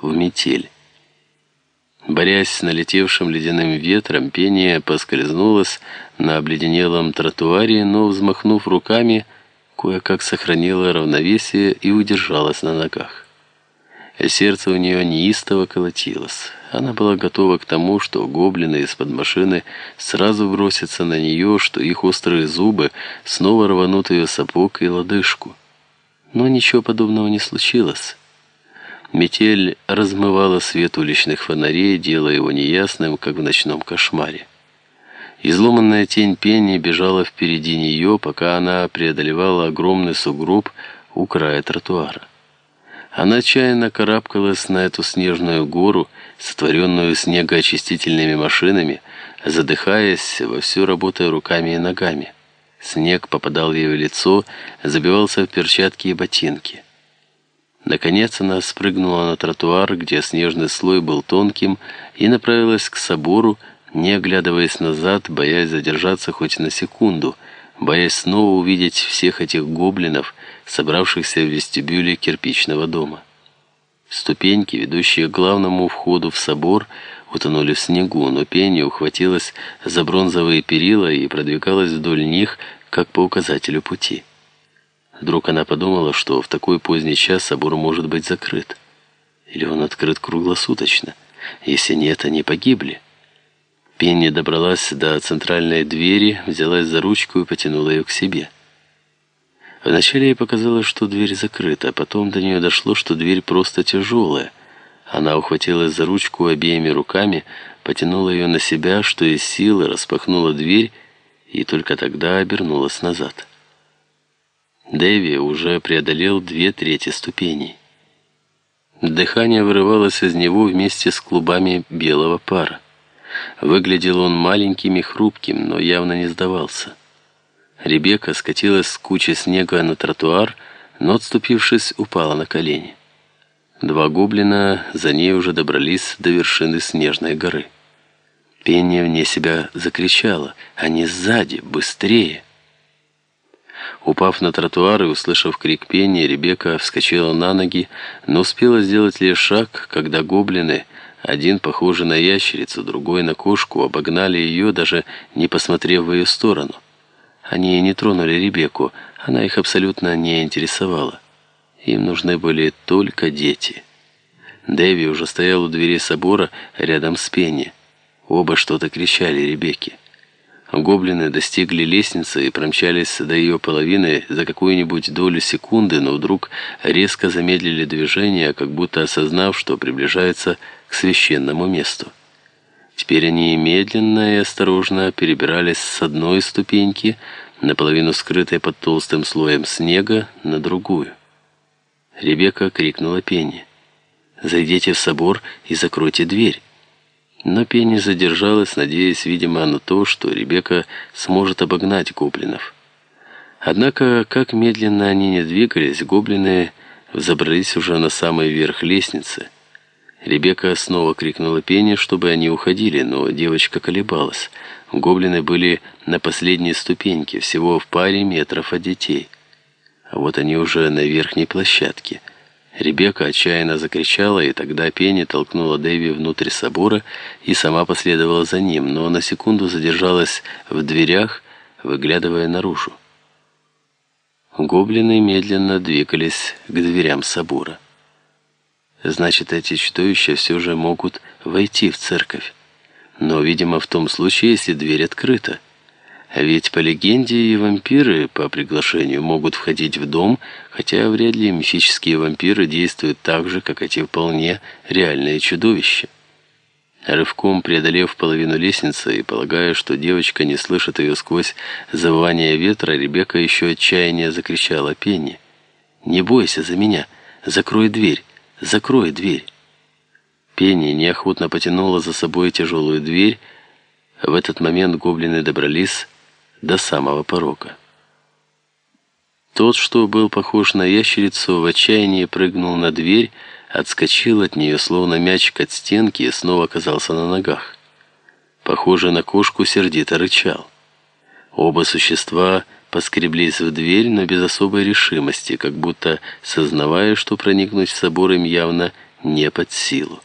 в метель. Борясь с налетевшим ледяным ветром, пение поскользнулось на обледенелом тротуаре, но, взмахнув руками, кое-как сохранила равновесие и удержалась на ногах. Сердце у нее неистово колотилось. Она была готова к тому, что гоблины из-под машины сразу бросятся на нее, что их острые зубы снова рванут ее сапог и лодыжку. Но ничего подобного не случилось. Метель размывала свет уличных фонарей, делая его неясным, как в ночном кошмаре. Изломанная тень пени бежала впереди нее, пока она преодолевала огромный сугроб у края тротуара. Она отчаянно карабкалась на эту снежную гору, сотворенную снегоочистительными машинами, задыхаясь, вовсю работая руками и ногами. Снег попадал ей в лицо, забивался в перчатки и ботинки. Наконец она спрыгнула на тротуар, где снежный слой был тонким, и направилась к собору, не оглядываясь назад, боясь задержаться хоть на секунду, боясь снова увидеть всех этих гоблинов, собравшихся в вестибюле кирпичного дома. Ступеньки, ведущие к главному входу в собор, утонули в снегу, но Пенни ухватилась за бронзовые перила и продвигалась вдоль них, как по указателю пути. Вдруг она подумала, что в такой поздний час собор может быть закрыт. Или он открыт круглосуточно. Если нет, они погибли. Пенни добралась до центральной двери, взялась за ручку и потянула ее к себе. Вначале ей показалось, что дверь закрыта, а потом до нее дошло, что дверь просто тяжелая. Она ухватилась за ручку обеими руками, потянула ее на себя, что из силы, распахнула дверь и только тогда обернулась назад. Дэви уже преодолел две трети ступеней. Дыхание вырывалось из него вместе с клубами белого пара. Выглядел он маленьким и хрупким, но явно не сдавался. Ребекка скатилась с кучи снега на тротуар, но, отступившись, упала на колени. Два гоблина за ней уже добрались до вершины снежной горы. Пение вне себя закричала «Они сзади! Быстрее!» Упав на тротуар и услышав крик пения, Ребекка вскочила на ноги, но успела сделать лишь шаг, когда гоблины, один похожий на ящерицу, другой на кошку, обогнали ее, даже не посмотрев в ее сторону. Они не тронули Ребекку, она их абсолютно не интересовала. Им нужны были только дети. Дэви уже стоял у двери собора рядом с Пенни. Оба что-то кричали Ребекке. Гоблины достигли лестницы и промчались до ее половины за какую-нибудь долю секунды, но вдруг резко замедлили движение, как будто осознав, что приближается к священному месту. Теперь они медленно и осторожно перебирались с одной ступеньки, наполовину скрытой под толстым слоем снега, на другую. Ребекка крикнула Пенни. «Зайдите в собор и закройте дверь». Но Пенни задержалась, надеясь, видимо, на то, что Ребекка сможет обогнать гоблинов. Однако, как медленно они не двигались, гоблины взобрались уже на самый верх лестницы. Ребекка снова крикнула Пенни, чтобы они уходили, но девочка колебалась. Гоблины были на последней ступеньке, всего в паре метров от детей. А вот они уже на верхней площадке – Ребекка отчаянно закричала, и тогда Пенни толкнула Дэви внутрь собора и сама последовала за ним, но на секунду задержалась в дверях, выглядывая наружу. Гоблины медленно двигались к дверям собора. Значит, эти чудовища все же могут войти в церковь. Но, видимо, в том случае, если дверь открыта. Ведь по легенде и вампиры по приглашению могут входить в дом, хотя вряд ли мифические вампиры действуют так же, как эти вполне реальные чудовища. Рывком преодолев половину лестницы и полагая, что девочка не слышит ее сквозь завывание ветра, Ребекка еще отчаяние закричала Пенни. «Не бойся за меня! Закрой дверь! Закрой дверь!» Пенни неохотно потянула за собой тяжелую дверь. В этот момент гоблины добрались до самого порога. Тот, что был похож на ящерицу, в отчаянии прыгнул на дверь, отскочил от нее, словно мячик от стенки, и снова оказался на ногах. Похоже на кошку, сердито рычал. Оба существа поскреблись в дверь, но без особой решимости, как будто сознавая, что проникнуть в собор им явно не под силу.